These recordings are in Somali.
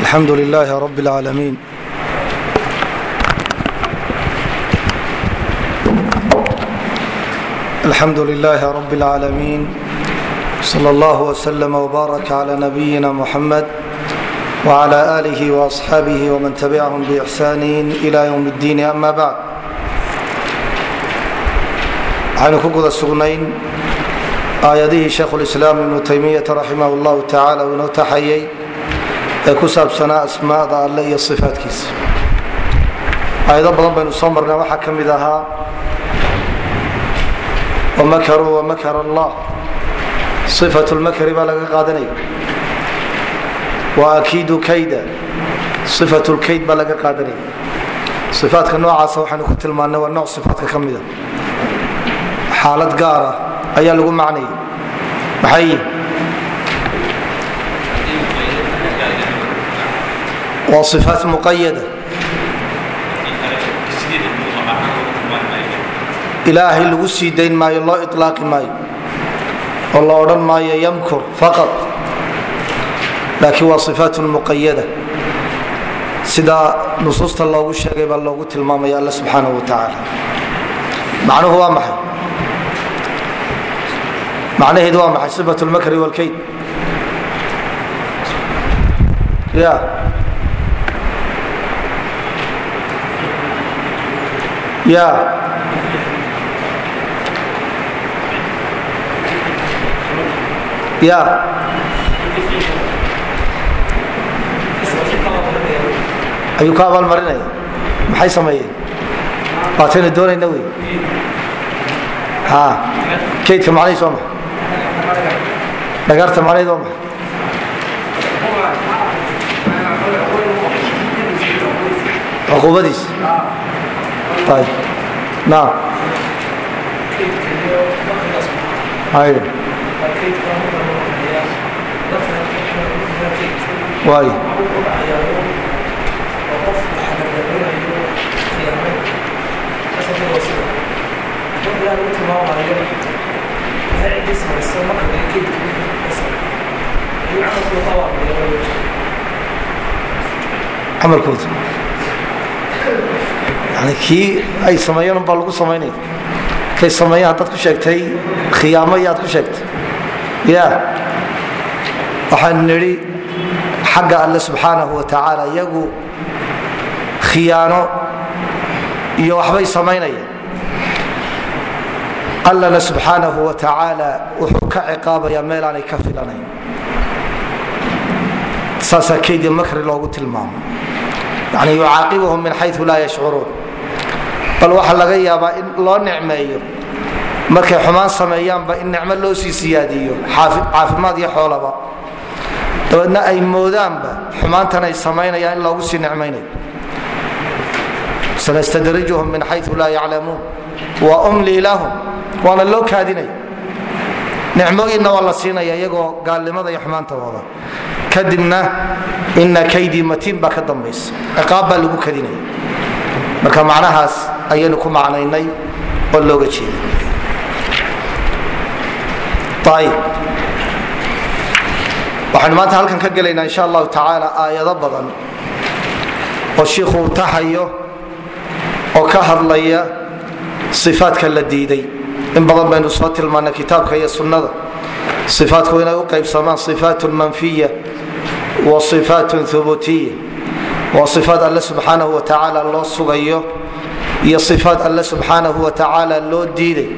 الحمد لله رب العالمين الحمد لله رب العالمين صلى الله وسلم وبارك على نبينا محمد وعلى آله وأصحابه ومن تبعهم بإحسان إلى يوم الدين أما بعد waxaynu ku guda aayadihii sheekhulislaam ibnu taymiyata raximah llahu tacaala uu inoo taxayay ee ku saabsanaa asmaada alle iyo sifaatkiisa aayado badan baynu soo marnaa waxaa ka mid ahaa wamakaruu wamakar allah. Sifat lmakri baa laga qaadanaya waakiidu kayda. Sifat lkayd baa laga qaadanaya ifaatka noocaasa waxaynu ku tilmaanay waa nooc ifaatka ka mida xaalad gaara ayaa lagu macnayay maxay? Waa ifaat muqayada ilaahay lagu sii dayn maayo loo ilaaqi maayo. Oo la odhan maayo yamkur faqad laakiin waa ifaat muqayada sidaa nusuusta loogu sheegay baa loogu tilmaamaya alle subxaanahu wa tacaala macnuhu waa maxay macnaheedu waa maxay? Sifat lmakri wlkayd ya. Ya. Ya. Ayuu ka abaalmarinaya maxay sameeyeen? Waataynu doonayna wey. Kaydka macnahiis waa maxay dhagaarta macnaheed waa ayb naam. Ayb waay camalkooda yani kii ay sameeyeen unbaa lagu samaynaya kay sameeyeen haddaad ku sheegtay khiyaamo iyo aad ku sheegtay. Ya. Waxaanu nidhi xagga alle subxaanahu wa tacaala iyagu khiyaano iyo waxbay samaynayaan allana subxaanahu wa tacaala wuxuu ka ciqaabayaa meel aanay ka filanayn saasaa kaydii makri loogu tilmaamo. Yani yucaaqibuhum min xayu laa yashcuruun. Bal waxaa laga yaabaa in loo nicmeeyo. Markay xumaan sameeyaanba in nicmo loo sii siyaadiyo caafimaad iyo xoolaba. Dabeedna ay moodaanba xumaantan ay samaynayaan in loogu sii nicmaynayo. Sanastadrijuhum min xayu laa yaclamuun. Wa umlii lahum waana loo kaadinaya. Nicmooyinna waa la siinaya iyagoo gaalnimada iyo xumaanta kadibna ina kaydii matiin baa ka dambaysa. Ciqaab baa lagu kadinaya marka macnahaas ayaynu ku macnaynay oo looga jeeda ayib waxaynu maanta halkan ka gelaynaa insha allahu tacaala aayado badan oo shiikhu uu taxayo oo ka hadlaya sifaadka la diiday. In badan baynu soo tilmaanay kitaabka iyo sunnada. Sifaadku inay u qaybsamaan sifaatun manfiya ifaat ubutiy ifaat all subaanau wataaala loo sugayo. Iyo ifaat all subaanau wataaala loo diiday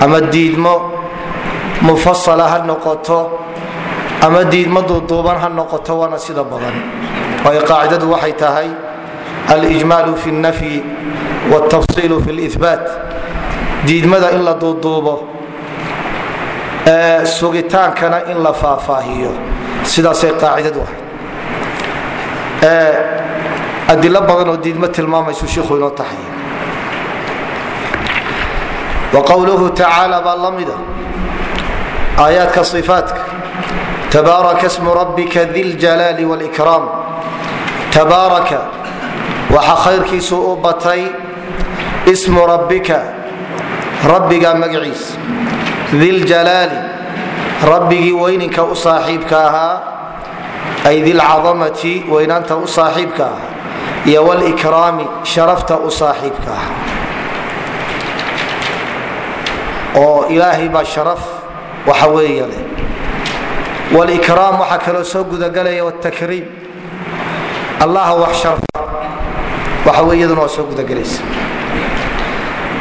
ama diidmo mufasala ha noqoto. Ama diidmo duuduuban ha noqoto waana sida badan. Waayo qaacidadu waxay tahay alijmaalu fi اlnafyi wاltafsiilu fi lihbaat diidmada in la duuduubo sugitaankana in la sidaasay qaacidadu ahay adilo badan oo diidmo tilmaamaysu shiikhu inoo taxaya. Wa qowluhu tacaala baa la mida. Aayaadka tabaaraka smu rabbika di ljalaali wاlkraam tabaaraka waxa khayrkiisu u batay smu rabbika rabbiga magaciisa. Diljalaali rabbigii weyninka u saaxiibka ahaa ay dilcadamati weynaanta u saaxiibka ah iyo wlkraami sharafta u saaxiibka ah oo ilaahay baa sharaf waxa weeye leh waxaa kaloo soo gudagalaya wtakriim allaha wax sharfa waxa wey iyaduna waa soo gudagelaysa.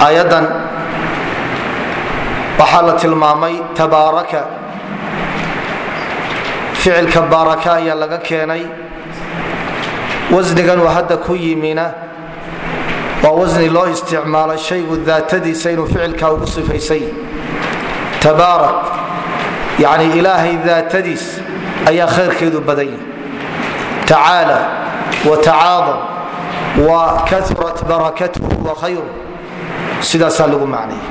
Aayaddan waxaa la tilmaamay tabaaraka ficilka baaraka ayaa laga keenay. Wasnigan uu hadda ku yimina waa wasni loo isticmaalo shaygu daatadiisa inuu ficilkaa ugu sifaysay. Tabaarak yani ilaahay daatadiis ayaa khayrkeedu badan tacaala wa tacaadam wa kaurat barakatuhu wa khayru. Sidaasaa lagu macnaya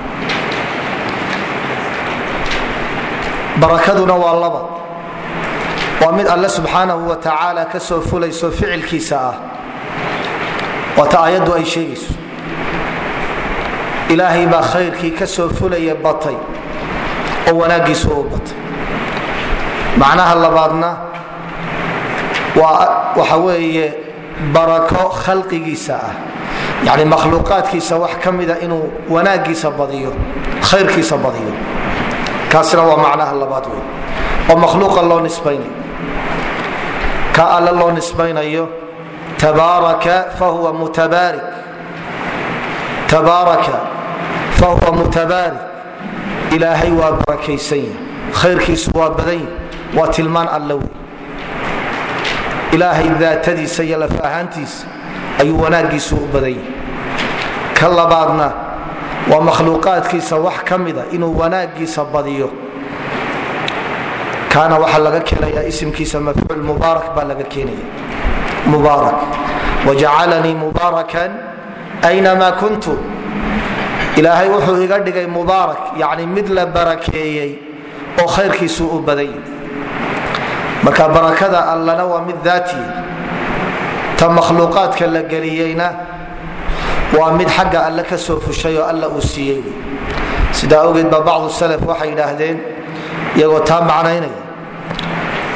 barakaduna waa laba waa mid alle subxaanahu wa tacaala ka soo fulayso ficilkiisa ah. Waata aayaddu ay sheegayso. Ilaahay baa khayrkii ka soo fulaya batay oo wanaaggiisu u batay. Macnaha labaadna waxa weeye barako khalqigiisa ah. Yani makhluuqaadkiisa wax ka mida inuu wanaaggiisa badiyo khayrkiisa badiyo. Kaasina waa macnaha labaad wey oo makhluuqa loo nisbaynayo ka alle loo nisbaynayo tabaaraka fahuwa mutabaarik. Ilaahay waa barakaysan yahay khayrkiisu waa badan yahy waa tilmaan alle wey ilaahay daatadiisa iyo laf ahaantiisa ayuu wanaaggiisu u badan yahay. Ka labaadna waa makhluuqaadkiisa wax ka mida inuu wanaaggiisa badiyo kaana waxaa laga keenaya isimkiisa mafcuul mubaarak baa laga keenaya mubaarak. Wajacalanii mubaarakan aynamaa kuntu. Ilaahay wuxuu iga dhigay mubaarak yani mid la barakeeyey oo khayrkiisu u badan yahay marka barakada allana waa mid daatiya ta makhluuqaadka la geliyeyna waa mid xagga alle ka soo fushay oo alla uu siiyey. Sidaa ogeed baa bacdu salaf waxay yidhaahdeen iyagoo taa macnaynaya.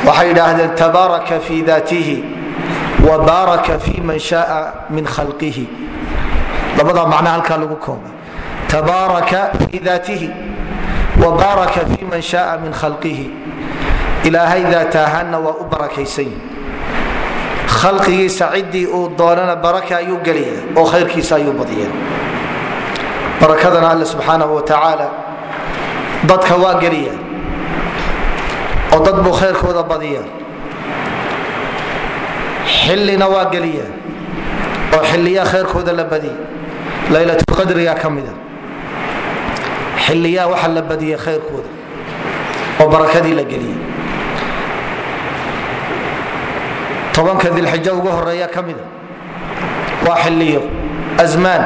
Waxay yidhaahdeen tabaaraka fi daatihi wa baaraka fi man shaaa min khalqihi. Labadaa macna halkaa lagu kooba tabaaraka fi daatihi wa baaraka fi man shaaa min khalqihi. Ilaahay daat ahaanna waa u barakaysan yahi khalqigiisa ciddii uu doonana baraka ayuu geliya oo khayrkiisa ayuu badiya barakadana alle subxaanahu wa tacaala dadka waa geliya oo dad buu khayrkooda badiya xillina waa geliya oo xilliyaa khayrkooda la badiya laylatulqadriga ka mida. Xilliyaa waxa la badiya khayrkooda oo barakadii la geliyay. Tobanka dilxija ugu horreeya ka mida. Waa xiliyo asmaan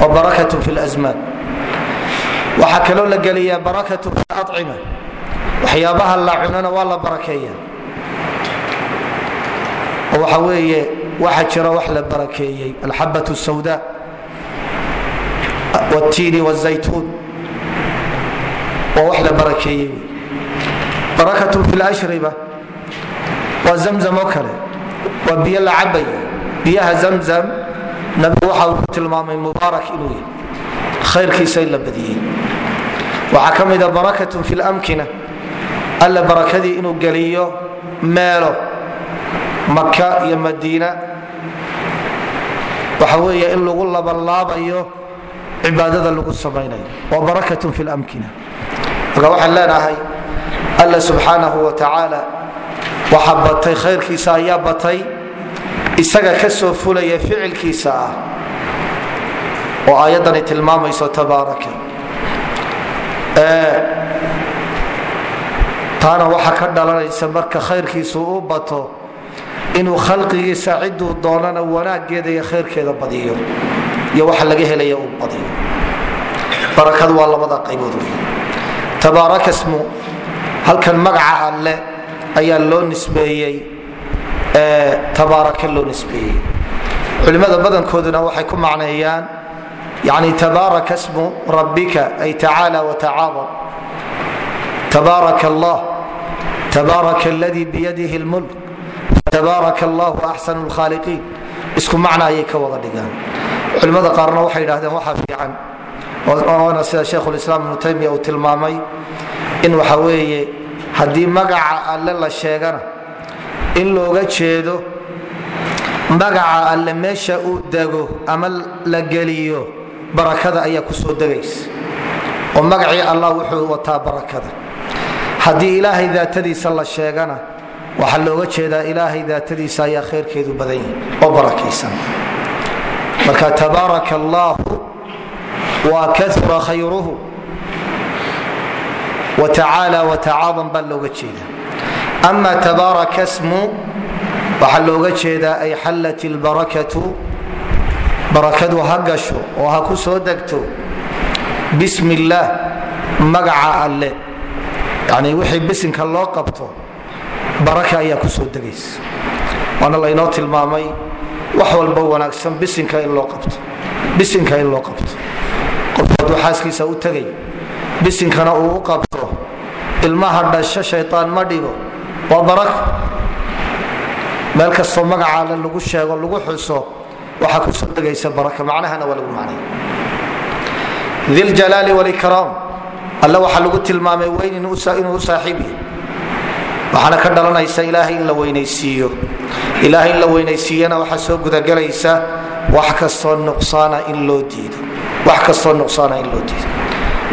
wa barakatu fi lsmaan waxaa kaloo la geliyaa barakatu fi acima waxyaabaha la cunana waa la barakeeya waxa weeye waxa jira wax la barakeeyey. Alxabat sawda wtiini wzaytuun waa wax la barakeeyey. Barakatu fi lashriba waa zamzam oo kale. Waa biyo la cabay biyaha zamzam nabigu waxa uu ku tilmaamay mubaarak inuu yahay. Khayrkiisa la badiyey. Waxaa ka mida barakatun fi lamkina alla barakadii inuu geliyo meelo maka iyo madiina. Waxa weeye in lagu labanlaabayo cibaadada lagu samaynayo. Waa barakatun fi lamkina marka waxaan leenahay subxaanahu wa tacaala waxa batay khayrkiisa ayaa batay isaga ka fulaya ficilkiisa ah. Oo aayaddani tilmaamayso tabaaraka taana waxa ka dhalanaysa marka khayrkiisu u bato inuu khalqigiisa ciduu doonana wanaageeda iyo khayrkeeda badiyo iyo waxa laga helaya uu badiyo. Barakadu waa labada qaybood wey tabaaraka smu halkan magaca alle ayaa loo nisbeeyey tabaaraka loo nisbeeyey. Culimmada badankooduna waxay ku macneeyaan yani tabaaraka smu rabbika ay tacaala watacaadam tabaaraka allah tabaaraka aladii biyadihi lmulk tabaaraka allahu axsanu lkhaaliqiin isku macna ayay ka wada dhigaan culimmada qaarna waxay yidhahdeen waxaa fiican oona sida sheikhulislaam ibnu taymiya uu tilmaamay in waxa weeye haddii magaca alle la sheegana in looga jeedo magaca alle meesha uu dego ama la geliyo barakada ayaa ku soo degaysa oo magacii allah wuxuu wataa barakada haddii ilaahay daatadiisa la sheegana waxaa looga jeedaa ilaahay daatadiisa ayaa khayrkeedu badan yahay oo barakaysan. Marka tabaaraka allaahu waa kaura khayruhu watacaala watacaadam baa looga jeeda ama tabaaraka smu waxaa looga jeedaa ay xallat ilbarakatu barakadu ha gasho oo ha ku soo degto. Bismi illaah magaca alle yani wixii bisinka loo qabto baraka ayaa ku soo degaysa. Waana laynoo tilmaamay wax walba wanaagsan bisinka in loo qabto. Bisinka in loo qabto. Qofku hadduu xaaskiisa u tegay bisinkana uu u qabto. Ilmaha dhasho shaytaan ma dhibo waa barako meel kastoo magaca lagu sheego lagu xuso waxaa ku soo degaysa baraka. Macnahana waa lagu macnay. Diljalaali walikraam alle waxaa lagu tilmaamay weyn inuu saaxiib yahay. Waxaana ka dhalanaysa ilaahay in la weynaysiiyo. Ilaahay in la weynaysiiyana waxaa soo gudagelaysa wax kastoo nuqsaana in loo diido.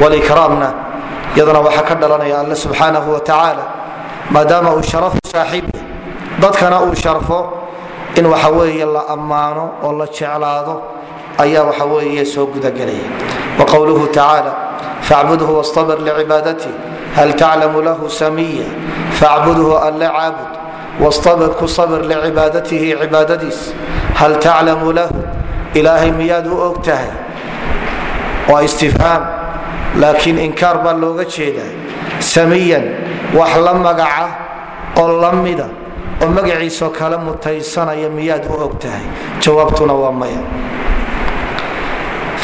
Walikraamna iyadana waxaa ka dhalanaya alle subxaanahu wa tacaala maadaama uu sharafu saaxiib yahay. Dadkana uu sharfo in waxa weeye la ammaano oo la jeclaado ayaa waxa weeye soo gudagelaya. Waqowluhu tacaala facbudhu wastabir licibaadati hal taclamu lahu samiya facbudhu alle caabud wastabir ku sabir licibaadatihi cibaadadiis hal taclamu lahu ilaahay miyaad u og tahay waa istifhaam laakiin inkaar baa looga jeedaa samiyan wax la magaca oo la mida oo magaciisoo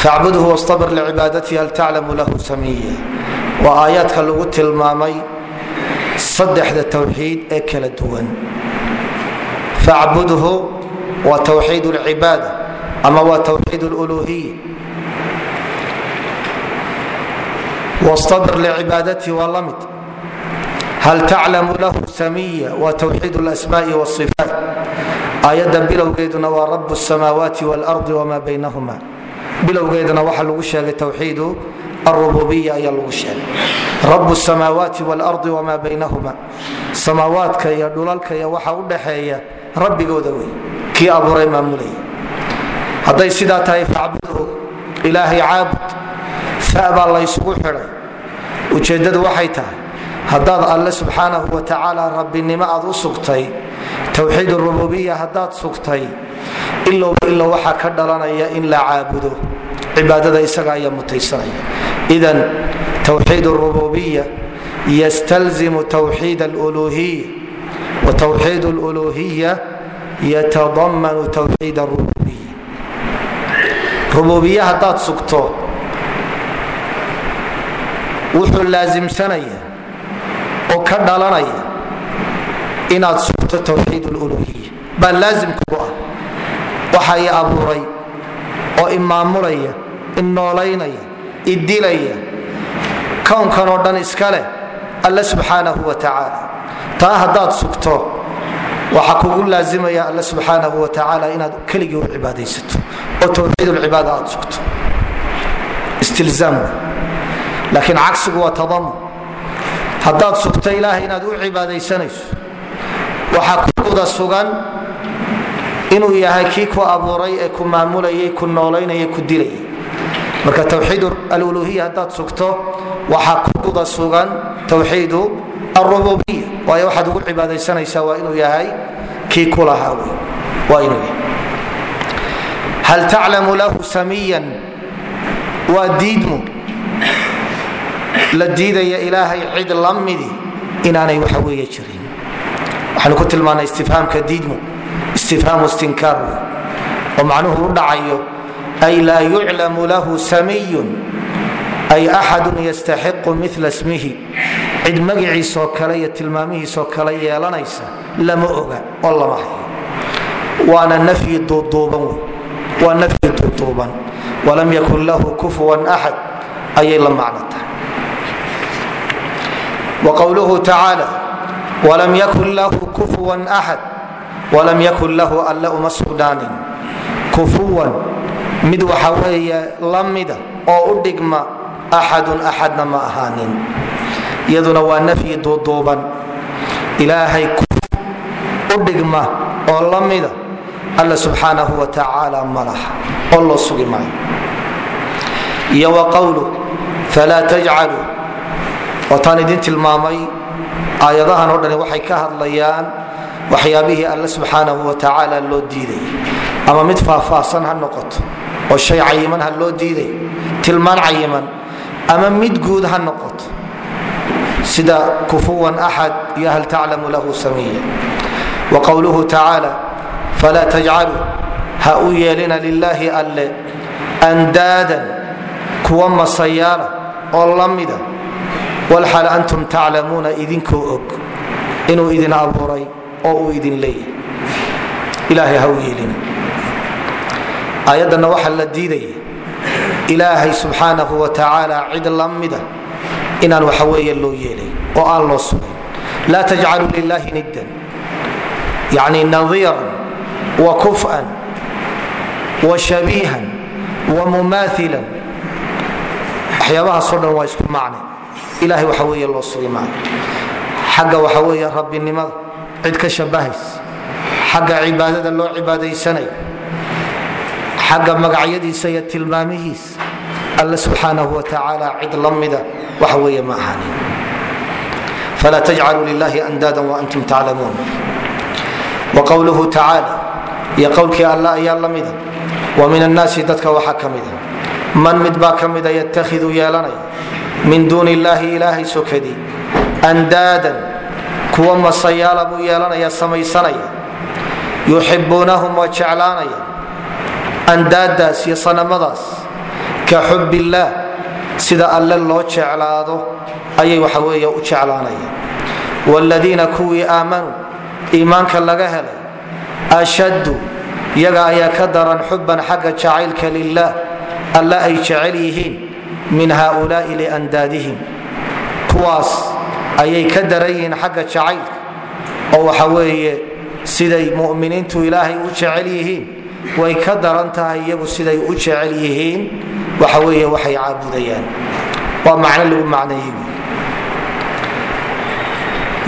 facbudhu wastabir licibaadatihi hal taclamu lahu samiya waa aayaadka lagu tilmaamay saddexda towxiid ee kala duwan facbudhu waa towxiid lcibaada ama waa towxiid luluhiya wastabir licibaadatihi waa la hal taclamu lahu samiya waa towxiid lasmaai wasifaat aayadda bilowgeeduna waa rabu samaawaati wاlardi wma baynahuma bilowgeedana waxaa lagu sheegay towxiidu arububiya ayaa lagu sheegay. Rabu samaawaati wاlardi wma baynahuma samaawaadka iyo dhulalka iyo waxa u dhaxeeya rabbigooda wey kii abuuray maamulaya hadday sidaa tahay facbudhu ilaahay caabud fa laysugu xidhay ujeeddadu waxay tahay haddaad alle subxaanahu wa tacaala rabbinimo aad u sugtay towxiid rububiya haddaad sugtay ilowba ilow waxaa ka dhalanaya in la caabudo cibaadada isaga ayaa mutaysanaya. Idan towxiid rububiya ystalzimu towxiid aluluhiya wa towxiid luluhiya yatadamanu towxiid rububiya rububiye haddaad sugto wuxuu laasimsanaya oo ka dhalanaya inaad sugto towxiid luluhiya baa laazim kugu ah. Waxa i abuuray oo imaamulaya inoolaynaya idilaya kownkan oo dhan iska leh alle subxaanahu wa tacaala taa haddaad sugto waxaa kugu laazimaya alle subxaanahu wa tacaala inaad keligii u cibaadaysato oo towxiidulcibaada aad sugto. Istilzaam. Laakiin cagsigu waa tadamun haddaad sugto ilaahay inaad u cibaadaysanayso waxaa ku guda sugan inuu yahay kii ku abuuray ee ku maamulayay ku noolaynaya ku dilayay. Marka towxiid aluluhiya haddaad sugto waxaa ku guda sugan towxiidu arububiya waayo waxaad ugu cibaadaysanaysaa waa inuu yahay kii ku lahaa wey. Waa inuu yahay. Hal taclamu lahu samiyan? Waa diidmu la diidaya ilaahay cid la inaanay waxa weeye jirin. Waxaanu ku tilmaanay istifhaamka diidmu istifhaamu istinkaar wey oo macnuhu u dhacayo ay laa yuclamu lahu samiyun ay axadu yastaxiqu mila smihi cid magiciisoo kale iyo tilmaamihiisoo kale yeelanaysa lama oga oo lama hayo. Waana nafyi duuduuban waa nafyi duuduuban. Walam yakun lahu kufuwan axad ayay la macno tahay wqowluhu tacaala walam yakun lahu kufuwan axad walam yakun lahu alle uma sugnaanin kufuwan mid waxa weeye la mida oo u dhigma axadun axadna ma ahaanin iyaduna waa nafyi duuduuban ilaahay u dhigma oo la mida alla subxaanahu wa tacaala ma laha oo loo sugi maayo iyo wa qowlu falaa tajcaluu ootaan idin tilmaamay aayadahan oo dhani waxay ka hadlayaan waxyaabihii alle subxaanahu wa tacaala loo diiday. Ama mid faahfaahsan ha noqoto oo shay cayiman ha loo diiday tilmaan cayiman ama mid guud ha noqoto. Sida kufuwan axad iyo hal taclamu lahu samiya wa qowluhu tacaala falaa tajcaluu ha u yeelina lilaahi alle andaadan kuwa masayaala oo la mida walxal antum taclamuuna idinkoo og inuu idin abuuray oo uu idin leeyahay ilaahay ha u yeelina aayaddanna waxaa la diidaya ilaahay subxaanahu wa tacaala cid la mida inaan waxa weeye loo yeelay oo aan loo sugayn. Laa tajcaluu lilahi niddan. Yani nadiiran wa kuf'an wa shabiihan wa mumaailan waxyaabahaasoo dhan waa isku macne ilahay waxa weeye loo sugi maayo xagga waxa weeye rabbinimada cid ka shabahays. Xagga cibaadada loo cibaadaysanayo xagga magacyadiisa iyo tilmaamihiisa alle subxaanahu wa tacaala cid la mida waxa weeye ma ahaanin falaa tajcaluu lilahi andaada waantum taclamuun wa qowluhu tacaala iyo qowlkii alle ayaa la mida. Wa min annaasi dadka waxaa ka mida. Man mid baa ka mida yatakhidu yeelanaya min duuni illaahi ilaahay sokadii andaadan kuwa masayaala buu yeelanaya samaysanaya. Yuxibuunahum waa jeclaanaya. Andaadaas iyo sanamadaas ka xub illaah sida alle loo jeclaado ayay waxa weeye u jeclaanaya. Wladiina kuwii aamanuu iimaanka laga helay ashaddu yaga ayaa ka daran xuban xagga jacaylka lilaah alle ay jecel yihiin min haulaai liandaadihim. Kuwaas ayay ka daran yihiin xagga jacaylka oo waxa weeye siday muminiintu ilaahay u jecel yihiin way ka daran tahay iyagu siday u jecel yihiin waxa weeye waxay caabudayaan. Waa macno lagu macneeyey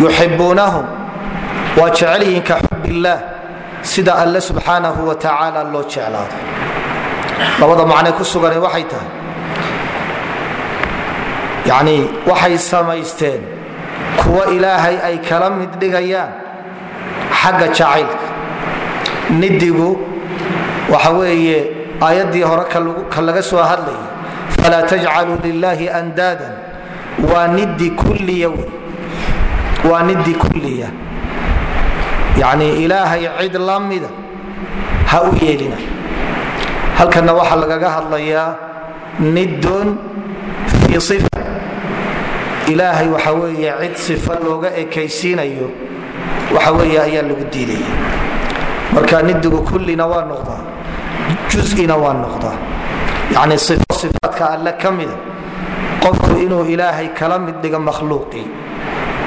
yuxibuunahum waa jecel yihiin ka xub sida alle subxaanahu wa tacaala loo jeclaado. Labada macne ku sugani waxay tahay yani waxay samaysteen. Kuwa ilaahay ay kala mid dhigayaan. Xagga jacaylka. Nidigu waxa weeye aayaddii hore ka laga soo hadlayay falaa tajcaluu lilaahi andaadan. Waa nidi kulliya waa nidi kulliya. Yani ilaahay cid la mida ha u yeelina. Halkanna waxaa lagaga hadlayaa nidun fii ifa ilaahay waxa weeye cid sifa looga ekaysiinayo waxa weeye ayaa lagu diidaya. Marka nidigu kullina waa noqdaa jusina waa noqdaa yani ifo sifaadka alle ka mida qofku inuu ilaahay kala mid dhigo makhluuqii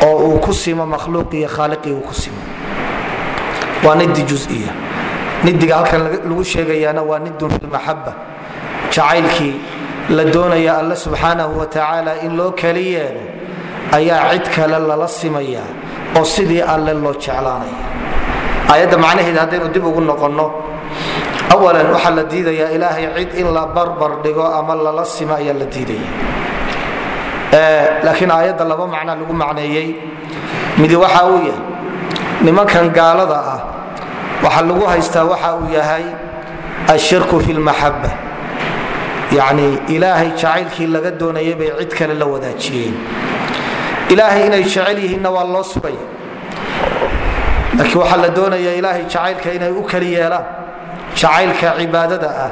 oo uu ku simo makhluuqii khaaliqii uu ku simo. Waa nidi juiya nidiga halkan lagu sheegayaana waa nidun fi lmaxaba jacaylkii la doonaya alle subxaanahu wa tacaala in loo kali yeelo ayaa cid kale lala simaya oo sidii alle loo jeclaanaya. Aayadda macnaheeda haddaynu dib ugu noqonno awalan waxaa la diidayaa ilaahay cid in la barbar dhigo ama lala simo ayaa la diidaya. Laakiin aayadda laba macna lagu macneeyey. Midi waxa uu yahay nimankan gaalada ah waxa lagu haystaa waxa uu yahay ashirku fi lmaxaba yani ilaahay jacaylkii laga doonayay bay cid kale la wadaajiyeen. Ilaahay inay jecel yihiinna waa loo sugaya laakiin waxaa la doonaya ilaahay jacaylka inay u kali yeelaan jacaylka cibaadada ah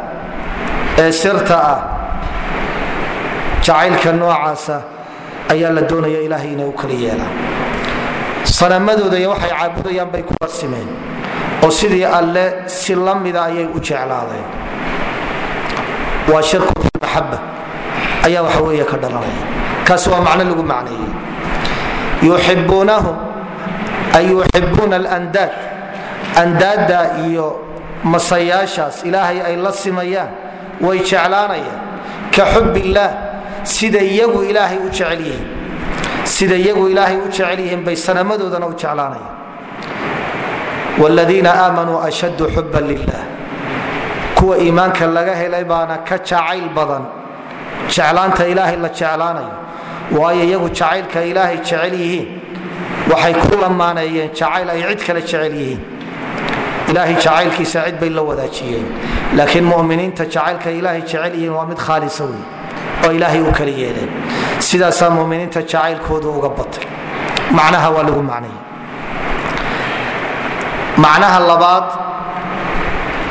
ee sirta ah jacaylka noocaasa ayaa la doonaya ilaahay inay u kala yeelaan sanamadooda iyo waxay caabudayaan bay kula simeen oo sidii alle si la mida ayay u jeclaadeen waa shirku fi maxaba ayaa waxa weeye ka dhalanaya kaasi waa macno lagu macneeyey. Yuxibuunahum ay yuxibuuna alandaad. Andaadda iyo masayaashaas ilaahay ay la simayaan way jeclaanayaan. Ka xub illaah sida iyagu ilaahay u jecel yihiin. Sida iyagu ilaahay u jecel yihiin bay sanamadoodana u jeclaanayaan. Wladiina aamanuu ashaddu xuban lilah kuwa iimaanka laga helay baana ka jacayl badan. Jeclaanta ilaahay la jeclaanayo. Waayo iyagu jacaylka ilaahay jecel yihiin. Waxay ku lamaaneeyeen jacayl ay cid kale jecel yihiin. Ilaahay jacaylkiisa cid bay la wadaajiyeen. Laakiin muminiinta jacaylka ilaahay jecel yihiin waa mid khaalisa wey oo ilaahay u kala yeeleen sidaasaa muminiinta jacaylkoodu uga batay. Macnaha waa lagu macnaya macnaha labaad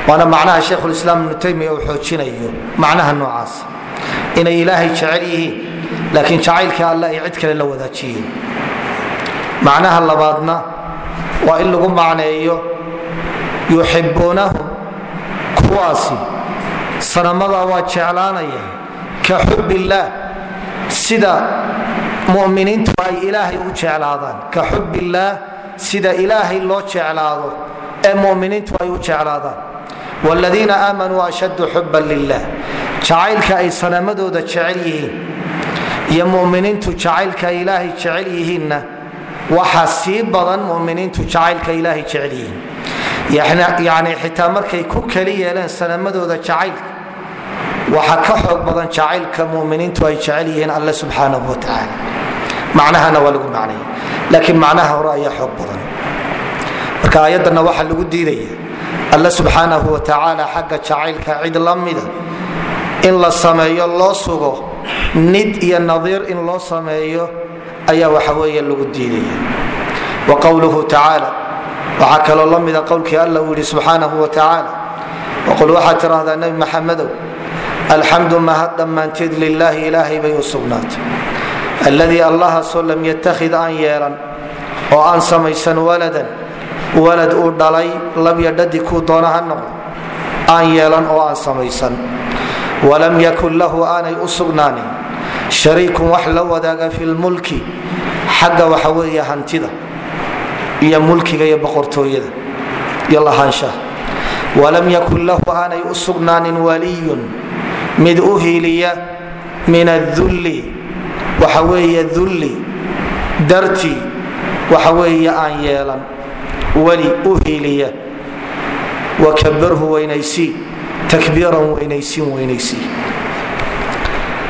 waana macnaha sheikhulislaam ibnu taymiya uu xoojinayo macnaha noocaas. Inay ilaahay jecel yihiin laakiin jacaylka alle ay cid kale la wadaajiyeen macnaha labaadna waa in lagu macneeyo yuxibuunahum kuwaasi sanamada waa jeclaanaya ka xub illaah sida muminiintu ay ilaahay u jeclaadaan. Ka xub illaah sida ilaahay loo jeclaado ee muminiintu ay u jeclaadaan wladiina aamanuu ashaddu xuban lilah jacaylka ay sanamadooda jecel yihiin iyo muminiintu jacaylka ilaahay jecel yihiinna waxa sii badan muminiintu jacaylka ilaahay jecel yihiin yani xitaa markay ku keli yeeleen sanamadooda jacaylka waxa ka xoog badan jacaylka muminiintu ay jecel yihiin alle subxaanahu watacaala macnahana waa lagu macnaya laakiin macnaha hore ayaa xoog badan marka ayaddana waxaa lagu diidaya alle subxaanahu watacaala xagga jacaylka cid la mida. In la sameeyo loo sugo. Nid iyo nadiir in loo sameeyo ayaa waxa weeye lagu diidaya. Wa qowluhu tacaala waxaa kaloo la mida qowlkii alla uu yidhi subxaanahu watacaala waqul waxaad tidhaahdaa nebi maxamedow alxamdu mahad dhammaanteed lilaahi ilaahay bay u sugnaatay. Alladii allahaasoo lam yattakhid aan yeelan oo aan samaysan waladan walad uu dhalay labya dhadi kuu doona ha noqdo aan yeelan oo aan samaysan. Walam yakun lahu aanay u sugnaanin. Shariikun wax la wadaaga fi lmulki xagga waxa weeye hantida iyo mulkiga iyo boqortooyada iyo lahaanshaha. Walam yakun lahu aanay u sugnaanin waliyun. Mid u hiiliya min adulli waxa weeye dulli dartii waxa weeye aan yeelan weli u hiiliya. Wakabirhu weynaysii takbiiran weynaysiin weynaysii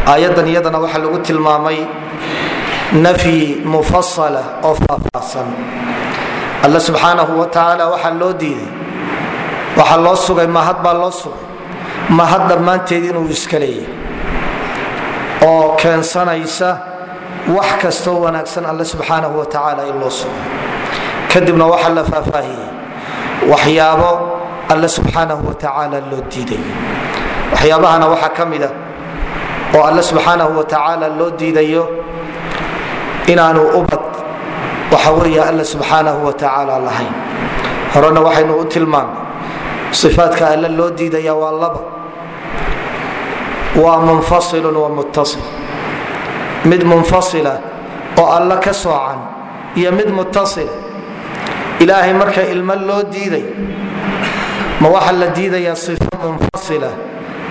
aayaddan iyadana waxaa lagu tilmaamay nafyi mufasala oo faahfaahsan. Alle subxaanahu wa tacaala waxaa loo diiday. Waxaa loo sugay mahad baa loo sugay. Mahad dhammaanteed inuu iska leeyahay. Oo keensanaysa wax kastoo wanaagsan alle subxaanahu wa tacaala in loo sugo kadibna waxaa la faahfaahiyey. Waxyaabo alle subxaanahu wa tacaala loo diiday waxyaabahana waxaa ka mida oo alle subxaanahu wa tacaala loo diidayo inaanu ubad waxa weeye alle subxaanahu wa tacaala lahayn. Horena waxaynu u tilmaamay ifaadka alle loo diidaya waa laba. Waa munfasilun wa muttasil. Mid munfasila oo alle ka soocan iyo mid muttasila ilaahay marka ilmo loo diiday ma waxaa la diidayaa ifo munfasila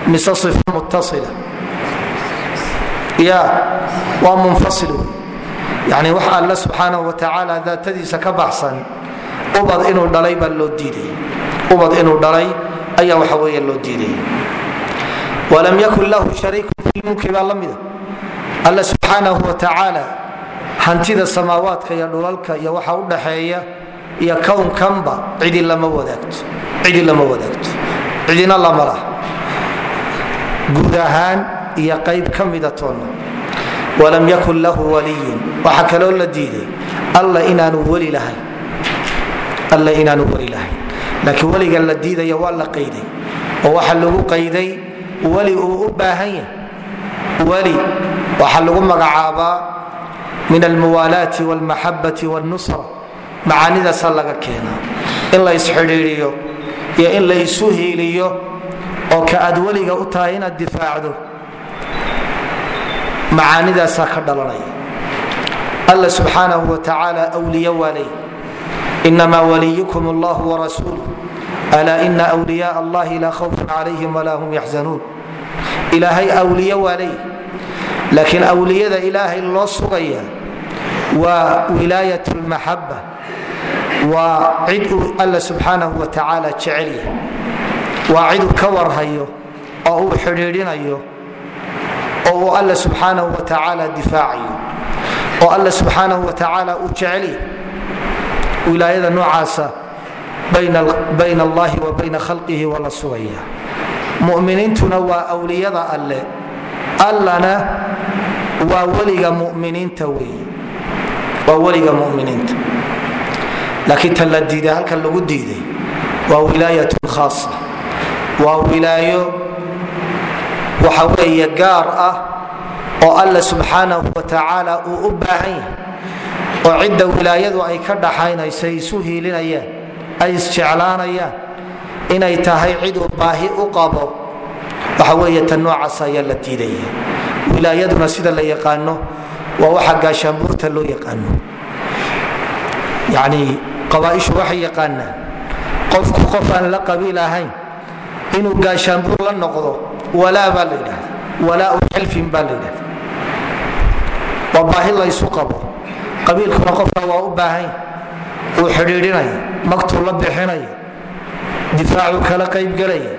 mise ifo muttasila? Ya waa munfasil. Wey yani wax alle subxaanahu wa tacaala daatadiisa ka baxsan ubad inuu dhalay baa loo diiday. Ubad inuu dhalay ayaa waxa weeye loo diiday. Walam yakun lahu shariikun fi lmulki baa la mida alle subxaanahu wa tacaala hantida samaawaadka iyo dhulalka iyo waxa u dhaxeeya iyo kownkanba cidi lama wadaagto cidina lama lah guud ahaan iyo qayb ka mida toonna walam yakun lahu waliyun waxaa kaloo la diiday alla inaanu weli lahayn laakiin weliga la diidaya waa la qayday oo waxa lagu qayday weli uu u baahan yahay. Weli waxaa lagu magacaabaa min almuwaalaati wاlmaxabati wاlnusra macaanidaasa laga keenaa in la isxidhiidiyo iyo in la isu hiiliyo oo ka aad weliga u tahay inaad difaacdo macaanidaasaa ka dhalanaya. Alla subxaanahu wa tacaala wliya waa leey inamaa waliyukum allah warasuuluh alaa ina wliyaء allahi laa khawfun calayhim walaa hum yaxzanuun ilaahay awliye waa leey laakiin awliyada ilaahay loo sugaya waa wilaayat lmaxaba waa cid uu alla subxaanahu wa tacaala jecel yahay. Waa ciduu ka warhayo oo uu xidhiidhinayo oo uu alla subxaanahu wa tacaala difaacayo oo alla subxaanahu wa tacaala uu jecel yahay. Wilaayada noocaasa bayna allahi wa bayna khalqihi waa sugaya. Muminiintuna waa wliyada alle. Allana waa weliga muminiinta wey waa weliga muminiinta laakiin tan la diiday halkan lagu diiday waa wilaayatun khaasa. Waa wilaayo waxa weeye gaar ah oo alla subxaanahu wa tacaala uu u baahan yahay oo cidda wilaayadu ay ka dhaxaynayso ay isu hiilinayaan ay isjeclaanayaan inay tahay ciduu baahi u qabo waxa weeye tan noocaas ayaa la diidaya wilaayaduna sida la yaqaano waa waxa gaashaanbuurta loo yaqaano. Yacni qabaaishu waxay yaqaanaan qofku qof aan la qabiil ahayn inuu gaashaanbuur la noqdo walaa baa la yidhahda walaau xilfin baa la yidhahda waa baahi laysu qabo. Qabiilkuna qofka waa u baahan uu xidhiidhinaya magtuu la bixinaya difaacuu kala qaybgelaya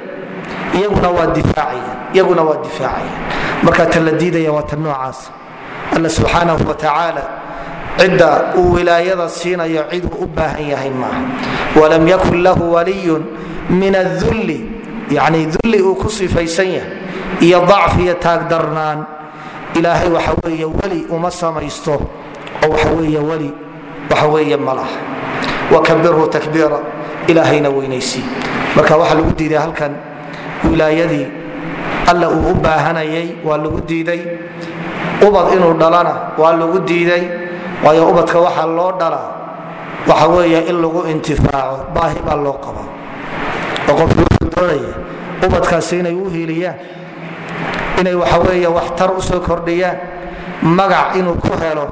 iyaguna waa difaacaya marka ta la diidaya waa ta noocaas. Alla subxaanahu wa tacaala cidda uu wilaayada siinayo ciduu u baahan yahay maaha walam yakun lahu waliyun min adulli yani dulli uu ku sifaysan yahay iyo dacf iyo taagdarnaan. Ilaahay waxa weeye weli uma samaysto oo waxa weeye weli waxa weeye malaha wakabirhu takbiira ilaahayna weynaysii marka waxaa lagu diiday halkan wilaayadii alla uu u baahanayay waa lagu diiday. Ubad inuu dhalana waa lagu diiday waayo ubadka waxaa loo dhalaa waxa weeye in lagu intifaaco baahi baa loo qaba oo qofku wuxuu doonaya ubadkaasi inay u hiiliyaan inay waxaweeye waxtar u kordhiyaan magac inuu ku helo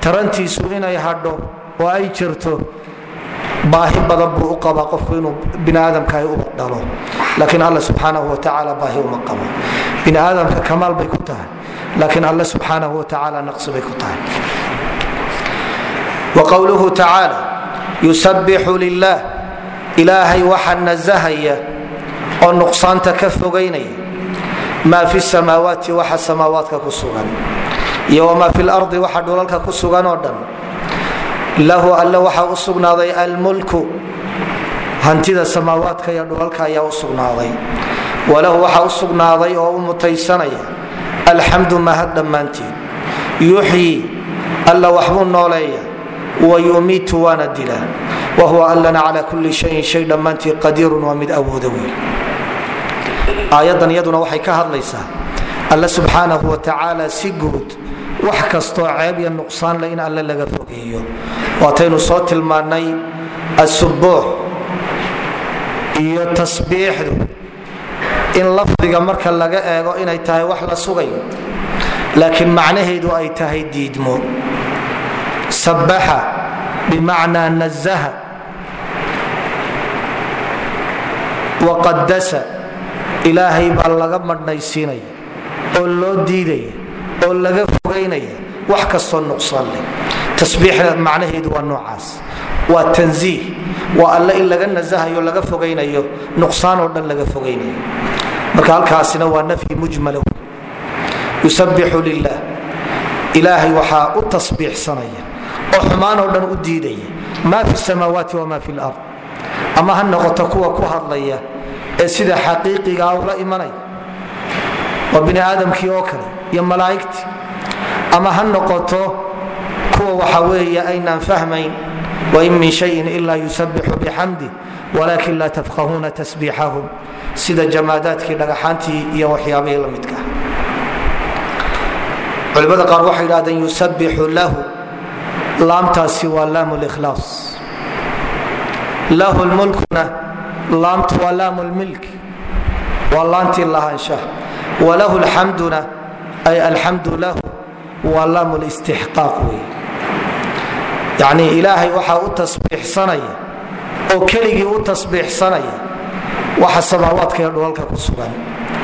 tarantiisu inay hadho oo ay jirto baahi badan buu u qabaa qofku inuu biniaadamka ay ubad dhalo. Laakiin alla subxaanahu watacaala baahi uma qabo. Biniaadamka kamaal bay ku tahay laakiin alle subxaanahu watacaala naqsi bay ku tahay wqowluhu tacaala yusabixu lilah ilaahay waxa nasahaya oo nuqsaanta ka fogaynaya maa fi samaawaati waxa samaawaadka ku sugan iyo wamaa fi lardi waxa dhulalka ku sugan oo dhan lahu alle waxa u sugnaaday almulku hantida samaawaadka iyo dhulalka ayaa u sugnaaday walahu waxa u sugnaaday oo u mutaysanaya alxamdu mahad dhammaanteed yuxyi alla waxbuu nooleeya wayumiitu waana dilaa. Wahuwa allana cala kulli shayin shay dhammaantii qadiirun waa mid awooda wey aayadan iyaduna waxay ka hadlaysaa alle subxaanahu wa tacaala si guud wax kastoo ceeb iyo nuqsaan le in alle laga fogeeyo. Waataynu soo tilmaannay asubuux iyo tasbiixdu. In lafdiga marka laga eego inay tahay wax la sugayo laakiin macnaheedu ay tahay diidmo. Sabaxa bimacnaa nazaha waqadasa ilaahay baa laga madhnaysiinaya oo loo diidaya oo laga fogaynaya wax kastoo nuqsaan leh tasbiixda macnaheedu waa noocaas waa tanziih waa alle in laga nasahayo laga fogaynayo nuqsaan oo dhan laga fogaynayo marka halkaasina waa nafyi mujmalahu yusabixu lilah ilaahay waxaa u tasbiixsanaya oo xumaan oo dhan u diidaya maa fi samaawaati wamaa fi lard ama ha noqoto kuwa ku hadlaya ee sida xaqiiqigaa ula imanaya. Waa bini aadamkii oo kale iyo malaa'igtii. Ama ha noqoto kuwa waxa weeye aynaan fahmayn wain min shayin ila yusabixu bixamdi walakin laa tafqahuuna tasbiixahum sida jamaadaadkii dhagaxaantii iyo waxyaabihii la midka culimmada qaar waxay idhahdeen yusabixu lahu laamtaasi waa laam likhlaas lahu lmulkuna laamtu waa laam lmilk waa laantii lahaanshaha walahu lxamduna ay alxamdu lahu waa laam listixqaaq wey yacnii ilaahay waxaa u tasbiixsanaya oo keligii u tasbiixsanaya waxa samaawaadka ee dhulalka ku sugan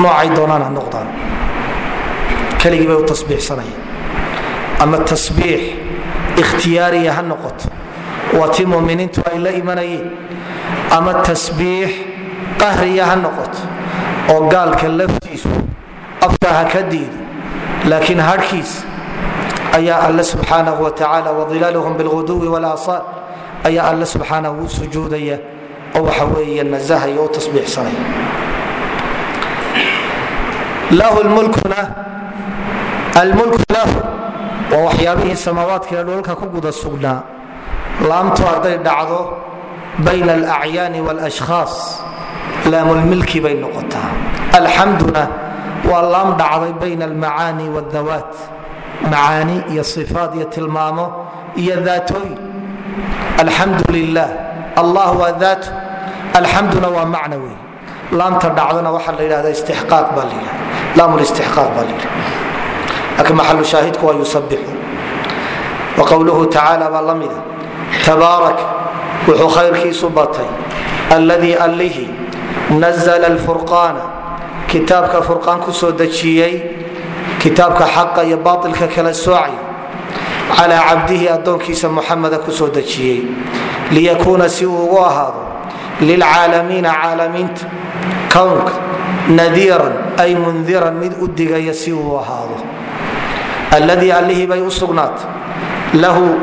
noocay doonaan ha noqdaan. Keligii bay u tasbiixsanaya ama tasbiix ikhtiyaariya ha noqoto. Waa tii muminiintu ay la imanayeen ama tasbiix qahriya ha noqoto oo gaalka laftiisu afka ka diido. Laakiin hadhkiis ayaa alle subxaanahu watacaala wadilaaluhum bilguduwi walaasaal ayaa alle subxaanahu u sujuudaya oo waxa weeye nasahaya oo tasbiixsanaya. Lahu lmulkuna almulku lahu waa waxyaabihii samaawaadka ee dhulka ku guda sugnaa laamtu hadday dhacdo bayna alacyaani wاlashkhaas laamulmilki bay noqotaa. Alxamduna waa laam dhacday bayna almacaani wاdawaat macaani iyo ifaat iyo tilmaamo iyo daatooyin. Alxamdu lilah allah waa daat alxamduna waa macna wey laamta dhacdana waxaa la yidhahda istixqaaq baa la yidhahda laam listixqaaq baa la yidhahda qowluhu tacaala baa la mida tabaarak wuxuu khayrkiisu batay alladii allihi nazla alfurqaana kitaabka furqaan ku soo dejiyey kitaabka xaqa iyo baailka kala soocay calaa cabdihi addoonkiisa muxameda ku soo dejiyey liyakuuna si uu ugu ahaado lilcaalamiina caalamiinta kownka nadiiran ay mundiran mid u digaya si uu ahaado alladii allihii bay u sugnaatay lahu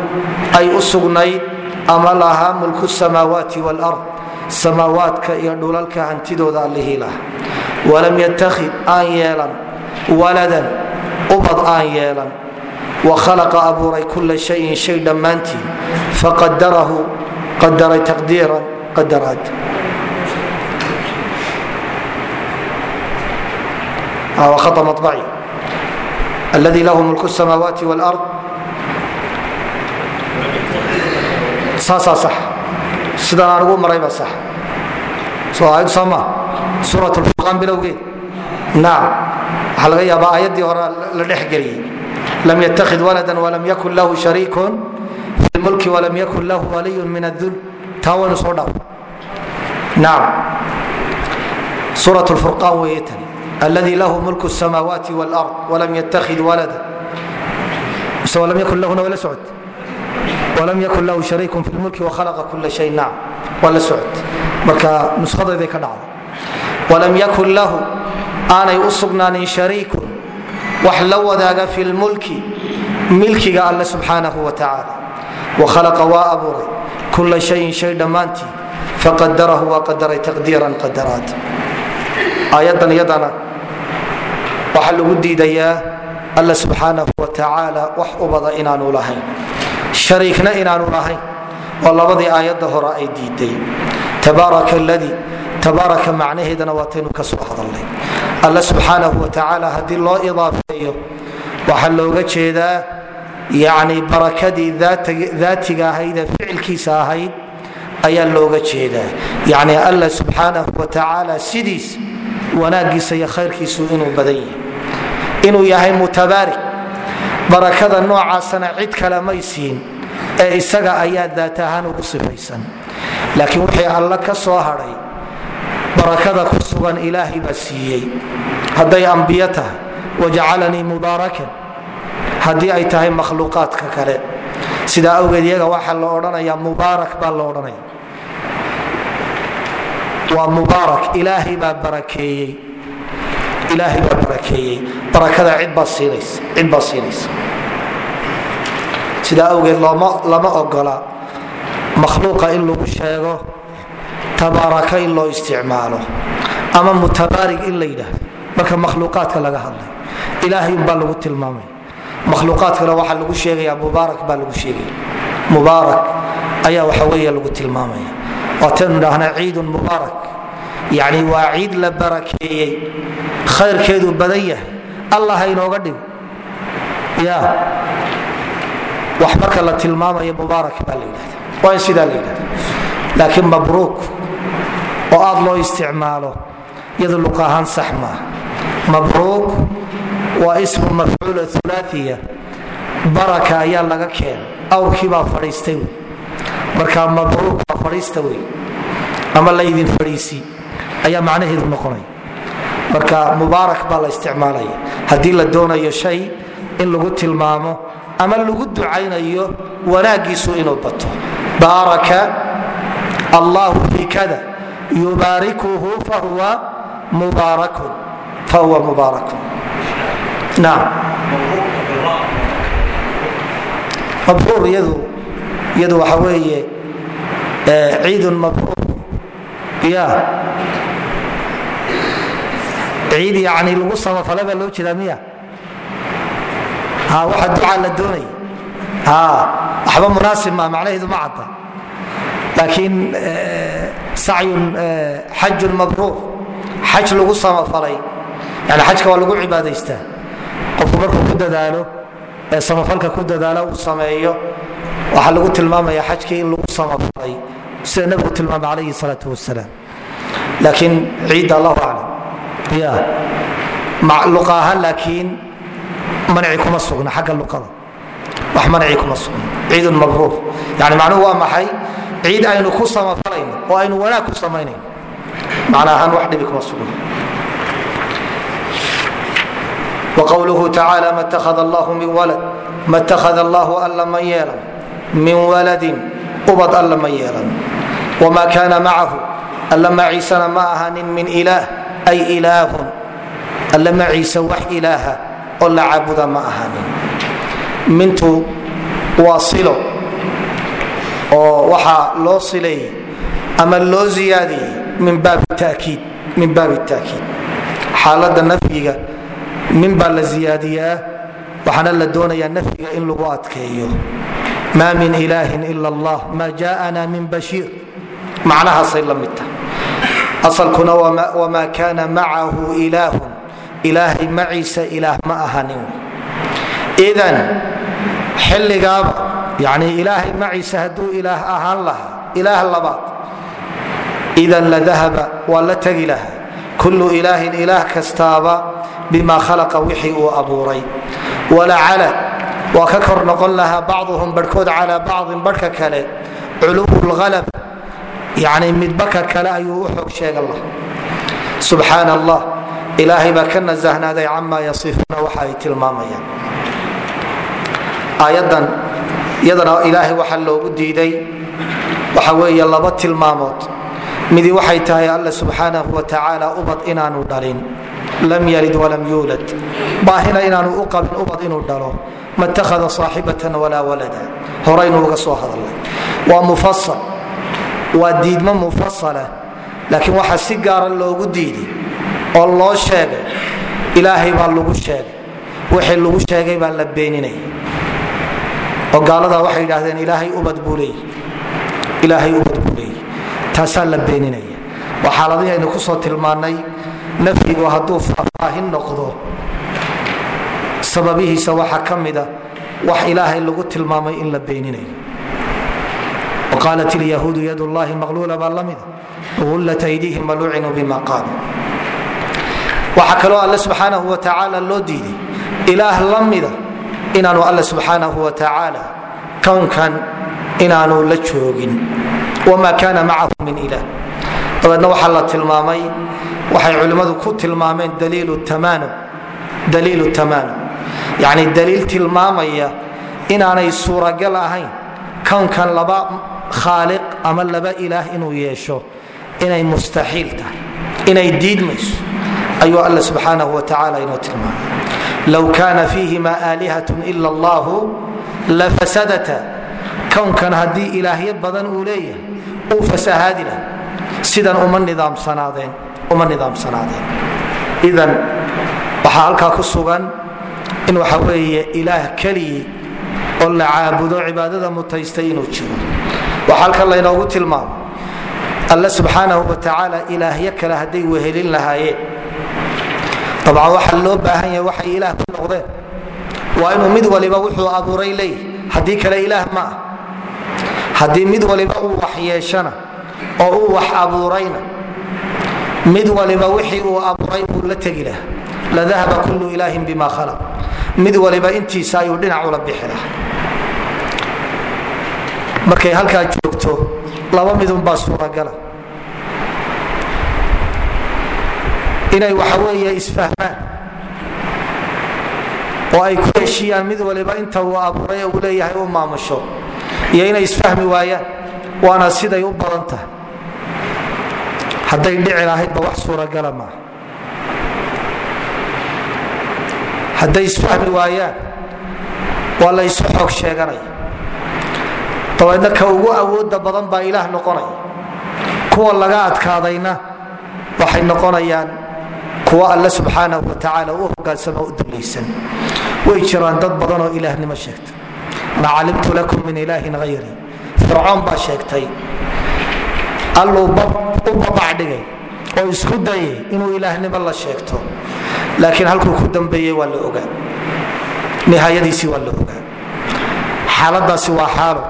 ay u sugnayd ama lahaa mulku samaawaati wlard samaawaadka iyo dhulalka hantidooda allihii laha walam yattakhid aan yeelan waladan ubad aan yeelan. Wa khalaqa abuuray kula shayin shay dhammaantii. Faqadarahu qadaray taqdiiran qadaraad aa alladii lahu mulku samaawaati wlard saasaa sax sidaan aan ugu marayba sax soo aayad soo maa suurat lfurqaan bilowgeed nacam waxaa laga yaabaa aayaddii hore la dhexgeliyey lam yttakhid walada walam yakun lahu shariikun fi lmulki walam yakun lahu waliyun min adul taa waynu soo dhaaf nacam suurat lfurqaan weeye tani alladii lahu mulku samaawaati wlard walam yttakhid walada mise walam yakun lahuna wala socod walam yakun lahu shariikun fi lmulki wakhalaqa kula shay nacam waa la socod marka nuskhadayday ka dhacda walam yakun lahu aanay u sugnaanin shariikun wax la wadaaga fi lmulki milkiga alle subxaanahu wa tacaala wakhalaqa waa abuuray kula shayin shay dhammaantii faqadarahu waa qadaray taqdiiran qadaraad aayaddan iyadana waxaa lagu diidayaa alle subxaanahu wa tacaala wax ubada inaanu lahayn. shariikna inaanu lahayn. Oo labadii aayadda hore ay diiday. Tabaaraka ladii tabaaraka macnaheedana waataynu ka soo hadalnay. Alle subxaanahu wa tacaala haddii loo idaafeeyo waxaa looga jeedaa yani barakadii daatiga ahayd ficilkiisa ahayd ayaa looga jeedaa. Yani alla subxaanahu wa tacaala sidiis wanaagiisa iyo khayrkiisu inuu badan yahay inuu yahay mutabaarik barakada noocaasana cid kale may siin. Ee isaga ayaa daat ahaan ugu sifaysan. Laakiin wixii alla ka soo hadhay barakada ku sugan ilaahay baa siiyey. Hadday ambiyo tahay wajacalanii mubaarakan. Haddii ay tahay makhluuqaadka kale. Sidaa awgeed iyaga waxaa la odhanaya mubaarak baa la odhanaya waa mubaarak ilaahay baa barakeeyey ilaahay baa barakeeyey. Barakada cid baa siinaysa sidaa awgeed lama ogola. Makhluuqa in lagu sheego tabaaraka in loo isticmaalo ama mutabaarig in la yidhaahdo. Marka makhluuqaadka laga hadlay ilaahay umbaa lagu tilmaamay. Makhluuqaadkana waxaa lagu sheegaya mubaarak baa lagu sheegaya mubaarak ayaa waxa weeye lagu tilmaamaya waataynu dhahnaa ciidun mubaarak. Yacni waa ciid la barakeeyey khayrkeedu badan yahay. Allah ha inooga dhigo. Ya. Wax marka la tilmaamayo mubaarak baa la yidhahda waa in sidaa la yidhahda laakiin mabruuk oo aad loo isticmaalo iyadu luqa ahaan sax maaha mabruuk waa ismu mafcuula ulaaiya baraka ayaa laga keenay. Awrkii baa fadhiistay wey. Marka mabruuk baa fadhiista wey. Ama laydin fadhiisi. Ayaa macnaheedu noqonaya marka mubaarak baa la isticmaalaya. Haddii la doonayo shay in lagu tilmaamo ama lagu ducaynayo wanaagiisu inuu bato. Baaraka allahu fi kada yubaarikuhu fahuwa mubaarakun. Fahuwa mubaarakun. Naam. Mabruur iyadu iyadu waxa weeye ciidun mabruur. Ya ciid yani lagu samafala baa loo jeedaa miya? Waxa ducaa la doonaya waxba munaasib ma macnaheedu ma cadda. Laakiin sacyun xajun mabruur xaj lagu samafalay yani xajka waa lagu cibaadaystaa. Qofku markuu ku dadaalo ee samafalka ku dadaalo uu sameeyo waxaa lagu tilmaamaya xajkii in lagu samafalay sida nabigu tilmaamay calayhi salaatu wasalaam laakiin ciidda allahu aclam ya luqa ahaan laakiin manci kuma sugna xagga luqada. Wax manci kuma sugna. Ciidun mabruur. Yani macnuhu waa maxay? Ciid aynu ku samafalayno oo aynu wanaag ku samaynayno macna ahaan wax dhibi kuma sugna. Wqwluhu tacala ma ttakhada allahu min walad. Ma ttakhada allahu alla ma yeelan. Min waladin. Ubad alla ma yeelan. Wma kana macahu alla maciisana ma ahanin min ilaah ay ilaahun alla maciisa wax ilaaha oo la caabuda ma ahanin mintu waa silo oo waxaa loo sileeyey ama loo ziyaadiyey min baabi takiid xaalada nafyiga min baa la ziyaadiyaa waxaana la doonayaa nafyiga in lagu adkeeyo. Maa min ilaahin ila allah ma jaana min bashiir macnahaasay la mid tahay asalkuna wamaa kaana macahu ilaahun ilaahay maciisa ilaah ma ahanin idan xilligaaba yani ilaahay maciisa hadduu ilaah ahaan lahaa ilaah labaad idan la dahaba waa la tegi lahaa. Kullu ilaahin ilaah kastaaba bima khalaqa wixii uu abuuray. Walacala waa ka kor noqon lahaa bacduhum barhkood calaa bacdin barhka kale. Culuw lhalab yani midbaka kale ayuu u xoog sheegan laha subxaan allah ilaahay baa ka nasahnaaday camaa yasifuuna waxa ay tilmaamayaan. Aayadan iyadana ilaahay waxaa loogu diiday waxa weeye laba tilmaamood. Midi waxay tahay alla subxaanahu wa tacaala ubad inaanu dhalin. Lam yalid walam yuulad baahina inaanu u qabin ubad inuu dhalo. Ma ttakhada saaxibatan walaa walada. Horaynu uga soo hadalnay waa mufasal waa diidmo mufasala laakiin waxaa si gaara loogu diiday oo loo sheegay ilaahay baa lagu sheegay wixii lagu sheegay baa la beeninaya oo gaaladaa waxay yidhaahdeen ilaahay ubad buu leeyahy ilaahay ubad buu leeyahy taasaa la beeninaya waa xaaladihii aynu ku soo tilmaannay nafyigu hadduu faahfaahin noqdo sababihiisa waxaa ka mida wax ilaahay lagu tilmaamay in la beeninayo waqaalat ilyahuudu yad llahi maqluula baa la mida ullat aydiihim walucinuu bima qaaluu waxaa kaloo alle subxaanahu wa tacaala loo diiday ilaah la mida inaanu alle subxaanahu wa tacaala kownkan inaanu la joogin wma kana macahu min ilah dabeedna waxaa la tilmaamay waxay culimmadu ku tilmaameen daliilu tamaanum yani daliil tilmaamaya inaanay suuragal ahayn kownkan laba khaaliq ama laba ilaah inuu yeesho inay mustaxiil tahay inay diidmayso ayuu alla subxaanahu wa tacala inoo tilmaamay. Low kana fiihima aalihat ila allahu lafasadata kownkan haddii ilaahyo badan uu leeyahay uu fasahaadi sidan uma nidaamsanaadeen idan waxaa halkaa ku sugan in waxa weeye ilaah keligii oo la caabudo cibaadada mutaystay inuu jiro waxaa halkan laynoogu tilmaamo alle subxaanahu wa tacaala ilaahyo kale hadday wehelin lahaayeen. Dabcan waxaa loo baahan yahay waxay ilaah ku noqdeen. Waa inuu mid waliba wuxuu abuuray leeyahy haddii kale ilaah ma ah haddii mid waliba uu wax yeeshana oo uu wax abuurayna mid waliba wixii uu abuuray buu la tegi laha ladahaba kullu ilaahin bima khalaq. Mid waliba intiisa ayuu dhinac ula bixi laha markay halkaa joogto laba midunbaa suuragala inay waxa weeye isfahmaan. Oo ay ku heshiiyaan mid waliba inta uu abuuray uu leeyahay u maamusho. Iyo inay isfahmi waayaan waana siday u badan tahay. Hadday dhici lahaydba wax suuragala maaha. Hadday isfahmi waayaan waa la isu xoog sheeganaya dabeedna ka ugu awooda badan baa ilaah noqonaya kuwa laga adkaadayna waxay noqonayaan kuwa alle subxaanahu watacaala u hogaansamo u dulaysan way jiraan dad badan oo ilaahnimo sheegta ma calimtu lakum min ilaahin hayri fircoon baa sheegtay. Alluu u babacdhigay oo isku dayay inuu ilaahnimo la sheegto. Laakiin halkuu ku dambeeyey waa la ogaa. Nihaayadiisii waa la ogaa. Xaaladaasi waa xaalo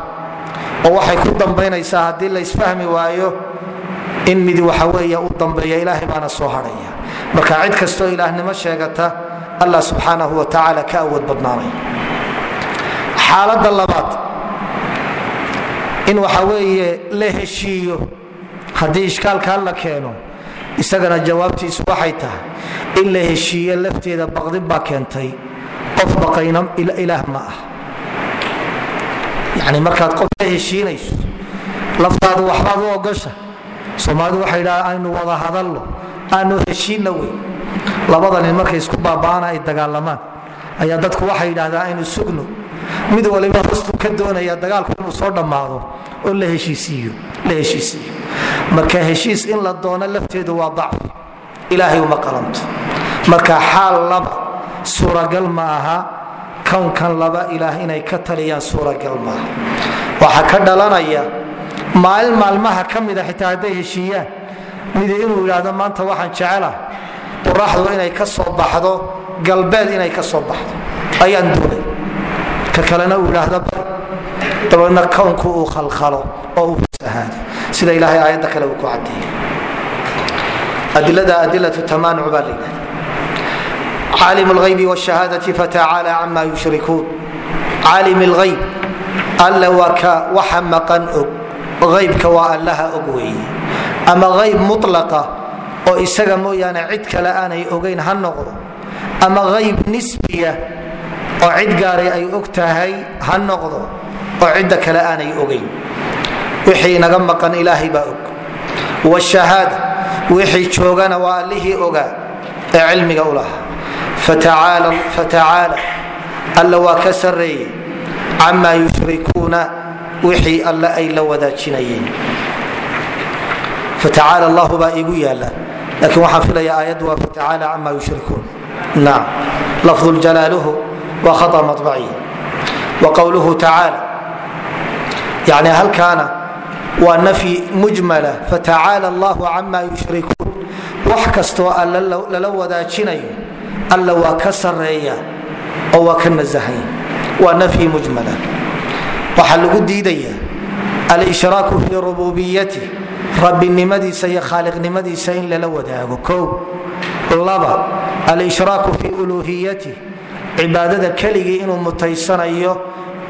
oo waxay ku dambaynaysaa haddii la isfahmi waayo in midi waxa weeye u dambeeya ilaahay baana soo hadhaya. Marka cid kastoo ilaahnimo sheegata allah subxaanahu wa tacaala ka awood badnaanay xaaladda labaad in waxa weeye la heshiiyo haddii ishkaalkaa la keeno isagana jawaabtiisu waxay tahay in la heshiiye lafteeda baqdin baa keentay qof baqayna ilaah ma ah yani markaad qof la heshiinayso laftaadu waxbaad u ogosha. Soomaalidu waxay dhaha aynu wada hadalno aanu heshiinna wey labada nin markay isku baaba'ana ay dagaalamaan. Ayaa dadku waxay yidhahdaan aynu sugno. Mid waliba hostuu ka doonaya dagaalku inuu soo dhammaado oo la heshiisiiyo marka heshiis in la doono lafteedu waa dacfi ilaahay uma qalanto. Marka xaal laba suuragal ma aha kownkan laba ilaah inay ka taliyaan suuragal maaha waxaa ka dhalanaya maalin maalmaha ka mida xitaa hadday heshiiyaan mid inuu yidhaahdo maanta waxaan jecelaha quraxdu inay ka soo baxdo galbeed inay ka soo baxdo. Ayaan doonay ka kalena uu yidhaahdo bari dabeedna kownku uu khalkhalo oo uu fasahaado sida ilaahay aayadda kale uu ku cadeeyey adilada adilatu tamaanuc baa la yidhahda caalim lghaybi wshahaadati fatacaala cama yushrikuun caalim lghayb alle waa ka waxa maqan og aybka waa allaha og weeye ama ayb mulaqa oo isaga mooyaane cid kale aanay ogayn ha noqdo ama ayb nisbiya oo cid gaaray ay og tahay ha noqdo oo cidda kale aanay ogayn wixii inaga maqan ilaahay fatacaala alla waa ka sareeyey camaa yushrikuuna wixii alle ay la wadaajinayeen fatacaala allahu baa iigu yaalla laakiin waxaan filaya aayaddu waa fatacaala camaa yushrikuun naam lafdu jalaaluhu waa khata maطbaciy wa qowluhu tacaala yani halkaana waa nafyi mujmala fatacaala allahu camaa yushrikuun wax kastoo alle lala wadaajinayo alla waa ka sareeya oo waa ka nasahaya waa nafyi mujmala. Waxaa lagu diidaya alshraaku fii rububiyati rabbinimadiisa iyo khaaliqnimadiisa in lala wadaago. O laba alshraaku fii uluhiyati cibaadada keligii inuu mutaysanayo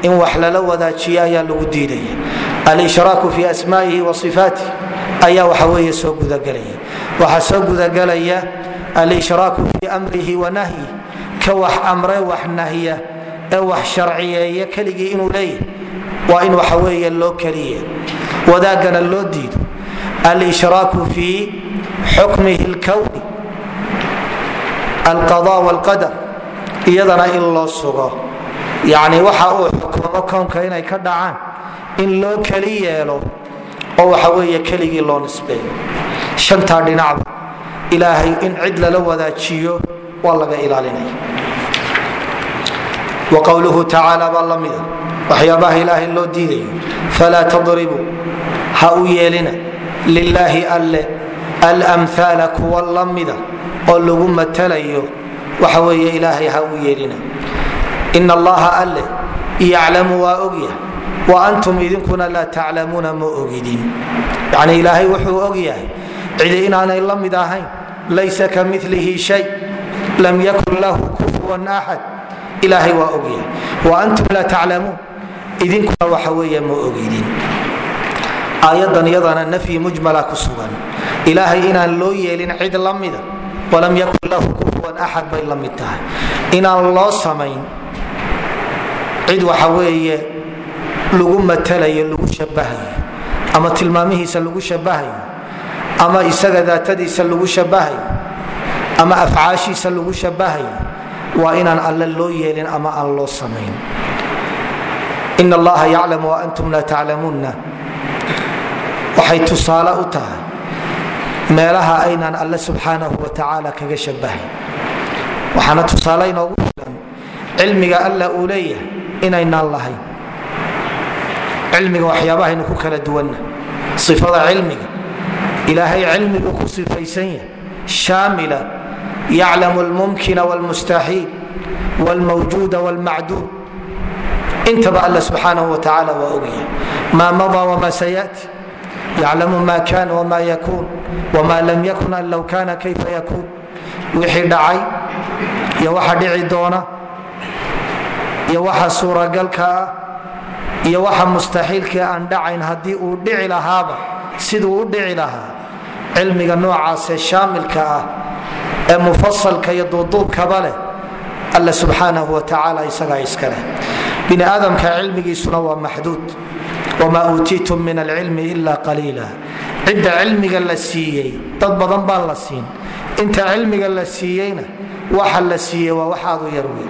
in wax lala wadaajiyo ayaa lagu diidaya. Alshraaku fii asmaa'ihi wa ifaatih ayaa waxa weeye soo gudagelaya waxaa soo gudagelaya alshraaku fii amrihi wa nahyi ka wax amre wax nahya ee wax sharciyeeya keligii inuu leeyahy waa in waxa weeye loo keliye wadaagana loo diido alshraaku fii xukmihi lkowni alqada wlqadar iyadana in loo sugo yani waxa uu xukumo kownka inay ka dhacaan in loo keli yeelo oo waxa weeye keligii loo nisbeeyo shantaa dhinacba ilaahay in cid lala wadaajiyo waa laga ilaalinaya wa tacaala baa la mida waxyaabaha ilaahay loo diidayo. Falaa tadribuu ha u yeelina. Lilaahi alle almhaala kuwa la mida oo lagu matalayo waxa weeye ilaahay ha u yeelina. In allaha alle yaclamu waa ogyahay wa antum idinkuna laa taclamuuna ma ogidin. Yani ilaahay wuxuu ogyahay cidi inaanay la ahayn laysa ka milihi shay lam yakun lahu kufuwan axad ilaahay waa ogyahay wa antum laa taclamuun idinkuna waxa weeye ma ogidin aayadan iyadana nafyi mujmala ku sugan. Ilaahay inaan loo yeelin cid la mida walam yakun lahu kufuwan axad bay la mid tahay. Inaan loo samayn cid waxa weeye lagu matalayo lagu shabahayo ama tilmaamihiisa lagu shabahayo ama isaga daatadiisa lagu shabahayo ama afcaashiisa lagu shabahayo waa inaan alle loo yeelin ama aan loo samayn. In allaha yaclam waantum laa taclamuunna waxay tusaale u tahay meelaha aynaan alle subxaanahu wa tacaala kaga shabahayn waxaana tusaale inoogu filan cilmiga alla uu leeyahay inaynaan lahayn. Cilmiga waxyaabahaynu ku kala duwanna. Ifada cilmiga ilaahay cilmigu ku sifaysan yahay. Shaamila yaclamu lmumkina wlmustaxiil wlmawjuuda wlmacduum intaba alla subxaanahu wa tacaala waa ogyahay maa madaa wma sayati? Yaclamu ma kan wma yakun wma lam yakun an low kana kayfa yakun wixii dhacay iyo waxa dhici doona iyo waxa suuragalka ah iyo waxa mustaxiilkii aan dhacayn haddii uu dhici lahaaba siduu u dhici lahaa cilmiga noocaasee shaamilka ah ee mufasalka iyo duuduubkaba leh alla subxaanahu wa tacaala isagaa iska leh. Bini aadamka cilmigiisuna waa maxduud. Wma uutiitum min alcilmi ila qaliila. Cidda cilmiga la siiyey dad badan baan la siin. Inta cilmiga la siiyeyna waxa la siiyey waa wax yar wey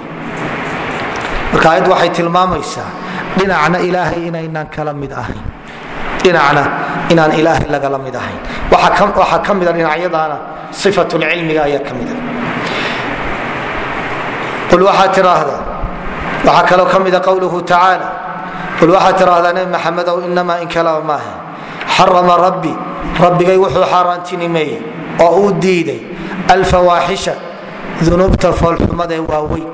marka ayad waxay tilmaamaysaa dhinacna ilaahay inaynaan kala mid ahayn. Dhinacna inaan ilaahay lagala mid ahayn. Waxaa ka mida dhinacyadaana ifatulcilmiga ayaa ka mida qul waxaa tiraahdaa waxaa kaloo ka mida qowluhu tacaala qul waxaa tiraahdaa nebi maxamedow inamaa in kalaba maaha xarama rabbi rabbigay wuxuu xaaraantinimeeyey oo uu diiday alfawaaxisha dunuubta foolxumada ee waaweyn.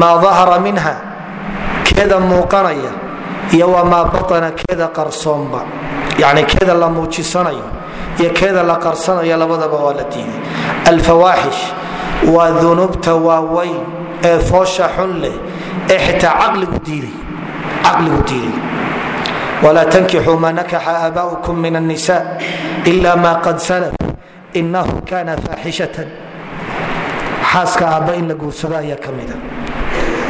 Maa dahara minha keeda muuqanaya iyo wamaa batana keeda qarsoonba yani keeda la muujisanayo iyo keeda la qarsanayo labadaba waa la diiday. Alfawaaxish waa dunuubta waaweyn ee foosha xun leh ee xitaa caqligu diiday. Walaa tankixuu maa nakaxa aaba'ukum min annisa ila ma qad salaf. Inahu kana faaxishatan xaaska aabba in la guursado ayaa ka mida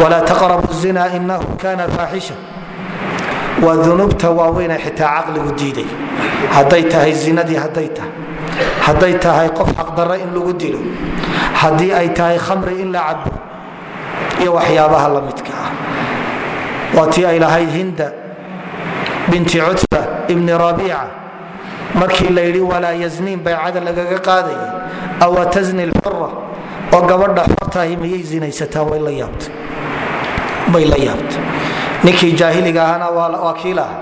walaa taqrabu zina inahu kana faaxisha waa dunuubta waaweynee xitaa caqligu diiday. Hadday tahay zinadii hadday tahay. Hadday tahay qof xaqdarro in lagu dilo. Haddii ay tahay khamri in la cabo iyo waxyaabaha la midka ah. Waa tii ay lahayd hinda binti cutba ibni rabiica. Markii la yidhi walaa yazniin baycada lagaga qaadayay awa tasni lxura oo gabadha xortahi miyay zinaysataa way la yaabtay ninkii jaahiliga ahana waa kii laha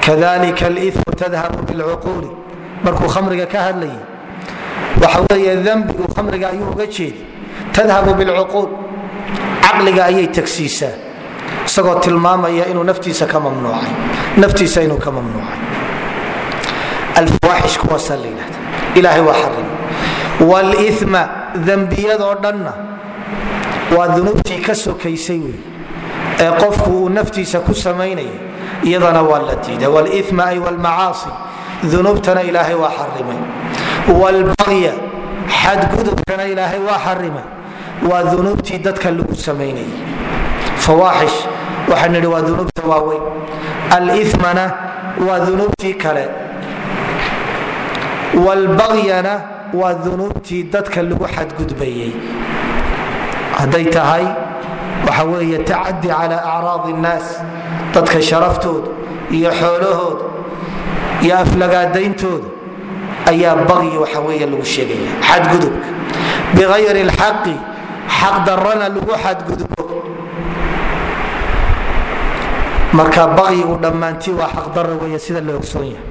kadalika alimu tadhabu bilcuquuli markuu khamriga ka hadlayay waxa weeye dembigu khamriga ayuu uga jeeday. Tadhabu bilcuquul caqliga ayay tagsiisaa isagoo tilmaamaya inuu naftiisa ka mamnuucay. Naftiisa inuu ka mamnuucay. Alfawaaxish kuwaasaa la yidhahda. Ilaahay waa xarim wlima dembiyadoo dhanna waa dunuubtii ka sokaysay wey ee qofku uu naftiisa ku samaynaya iyadana waa la diiday. Wlima ay wlmacaasi dunuubtana ilaahay waa xarimay wlbagya xadgudubkana ilaahay waa xarimay waa dunuubtii dadka lagu samaynayay. Fawaaxish waxaan nidhi waa dunuubta waaweyn. Almana waa dunuubtii kale. Wlbagyana waa dunuubtii dadka lagu xadgudbayay. Hadday tahay waxa weeye tacadi cala acraadi innaas dadka sharaftooda iyo xoolahooda iyo aflagaadayntooda ayaa bagyi waxa weeye lagu sheegaya. Xadgudubka biayri lxaqi xaq darana lagu xadgudbo. Marka bagyigu dhammaantii waa xaqdara wey sida la ogsoon yahay.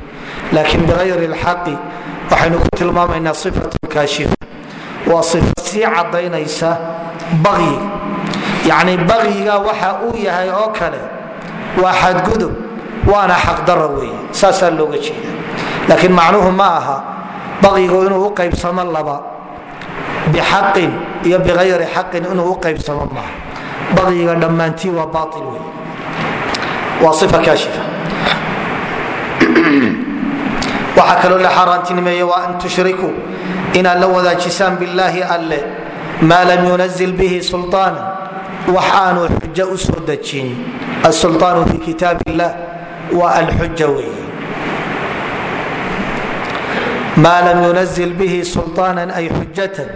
Laakiin biayri lxaqi waxaynu ku tilmaamaynaa ifatun kaashifa. Waa ifa sii cadaynaysa bagyiga yacni baqiga waxa uu yahay oo kale waa xadgudub waana xaqdara weeye. Saasaa looga jeeda laakiin macnuhu ma aha baqigu inuu u qaybsamo laba bixaqin iyo biayri xaqin inuu u qaybsamo maaha baqiga dhammaantii waa bail wey waa ifa kaashifa. Waxaa kaloo la xaaraantinimeeye waa an tushrikuu inaad la wadaajisaan billaahi alle maa lam yunazil bihi sulطaana wax aanu xujo u soo dejin. Asulطaanu fi kitaab waa alxuja weeye maa lam yunazil bihi sulطaanan ay xujatan.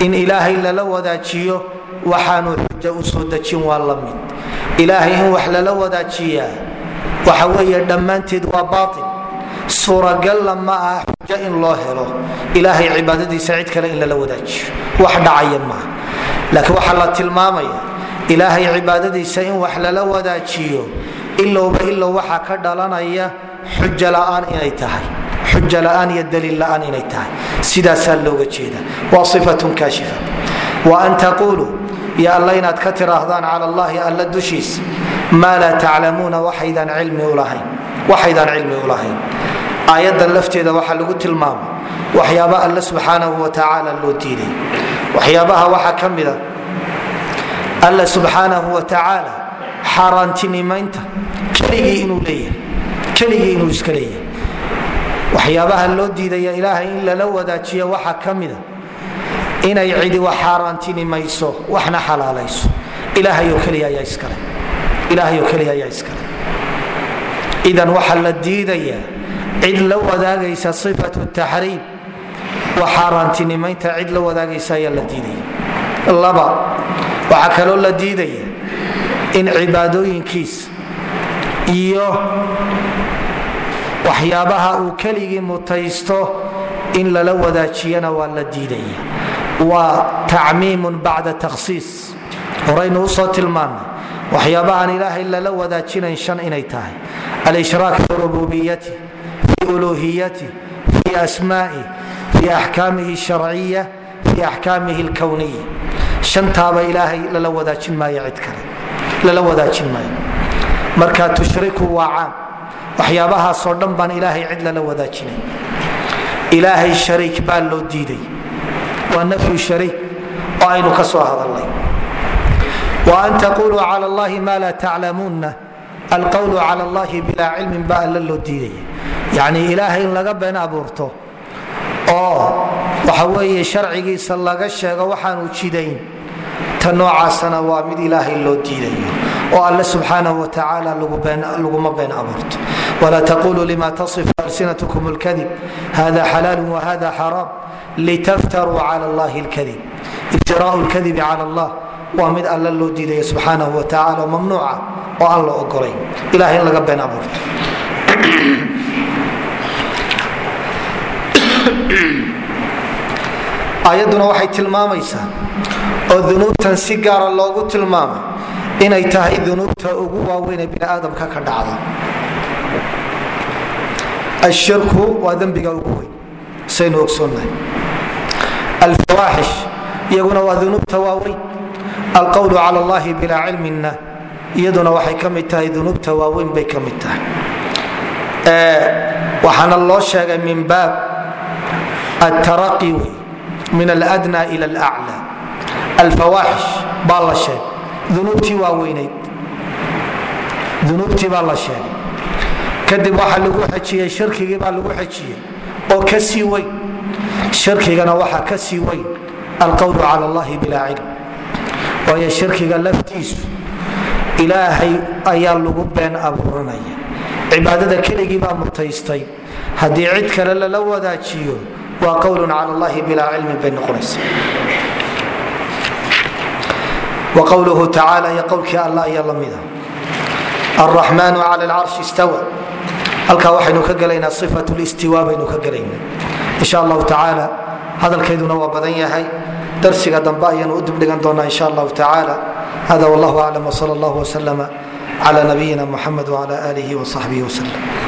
In ilaahay lala wadaajiyo waxaanu xujo u soo dejin waa la mid. Ilaahay in wax lala wadaajiyaa waxa weeye dhammaanteed waa baail suuragalla ma aha xujo in loo helo. Ilaahay cibaadadiisa cid kale in lala wadaajiyo. Wax dhacaya maaha. Laakiin waxaa la tilmaamaya ilaahay cibaadadiisa in wax lala wadaajiyo ilowba ilow waxaa ka dhalanaya xuja la'aan iyo daliil la'aan inay tahay. Sidaasaa looga jeeda waa ifatun kaashifa. Wa an taquuluu yo alla inaad ka tiraahdaan cala allahi alla dushiisa maa laa taclamuuna waxaydaan cilmi u lahayn. Aayaddan lafteeda waxaa lagu tilmaamay waxyaaba alle subxaanahu wa tacaala loo diiday. Waxyaabaha waxaa ka mida alle subxaanahu wa tacaala xaaraantinimaynta keligii inuu iska leeyahay. Waxyaabaha loo diidaya ilaahay in lala wadaajiyo waxaa ka mida inay cidi wax xaaraantinimayso waxna xalaalayso. Ilaahayoo keliya ayaa iskale idan waxaa la diidayaa cid la wadaagaysa sifatu taxriim wax xaaraantinimaynta cid la wadaagaysa ayaa la diidaya waxaa kaloo la diidaya in cibaadooyinkiisa iyo waxyaabaha uu keligii mutaysto in lala wadaajiyana waa la diidaya waa tacmiimun bacda takhsiis. Horaynu u soo tilmaannay waxyaabahaan ilaahay lala wadaajinayn shan inay tahay. Alishraak fi rububiyati fi uluhiyati fi asmaai fi axkaamihi sharciya fi axkaamihi lkowniya shantaaba ilaahay lala wadaajin maayo cid kale lala wadaajin maayo marka tushriku waa caam waxyaabahaasoo dhan baan ilaahay cid lala wadaajinay ilaahay shariik baa loo diiday waa nafyu shariik oo aynu ka soo hadalnay wa an taquluu cala allahi ma laa taclamuunna alqowlu cala allahi bilaa cilmin baa alla loo diidaya yacni ilaahay in laga been abuurto oo waxa weeye sharcigiisa laga sheego waxaanu jidayn ta noocaasana waa mid ilaahay loo diidayo oo alle subxaanahu watacaala laguma been abuurto. Walaa taquluu lima tasifu alsinatkum lkadib hada xalaalu wahada xaraam litaftaruu cala allahi lkadib iftiraau lkadibi cala allah. Waa mid alle loo diidaya subxaanahu watacaala oo mamnuuca oo aan la ogolayn ilahay in laga been abuurto. Ayaduna waxay tilmaamaysaa oo dunuubtan si gaara loogu tilmaamay inay tahay dunuubta ugu waaweynee bini aadamka ka dhacda. Ashirku waa dembiga ugu weyn saynu ogsoonnahay. Alfawaaxish iyaguna waa dunuubta waaweyn. Alqowlu cala allahi bilaa cilminna iyaduna waxay ka mid tahay dunuubta waaweyn bay ka mid tahay. Waxaana loo sheegay min baab attaraqi wey min aladna ila alacla alfawaaxish baa la sheegay. Unuubtii waaweynayd unuubtii baa la sheegay. Kadib waxaa lagu xejiyey shirkigii baa lagu xejiyey oo ka sii weyn. Shirkigana waxaa ka sii weyn. Alqowlu cala allahi bilaa cilm. Waayo shirkiga laftiisu ilaahay ayaa lagu been abuuranaya. Cibaadada keligii baa mutaystay. Haddii cid kale lala wadaajiyo waa qowlun cala allahi bilaa cilmin bay noqonaysa wa qowluhu tacaala iyo qowlkii allah ayaa la mida alraxmaanu cala alcarshi istawa. Halkaa waxaynu ka gelaynaa ifat listiwa baynu ka gelaynaa insha allahu tacaala hadalkeeduna waa badan yahay. Darsiga dambe ayaanu u dibdhigan doonaa insha allahu tacaala hada wallahu aclam wsal allah wslama cla nabiyina muxamed wcla alihi wsaxbihi wslm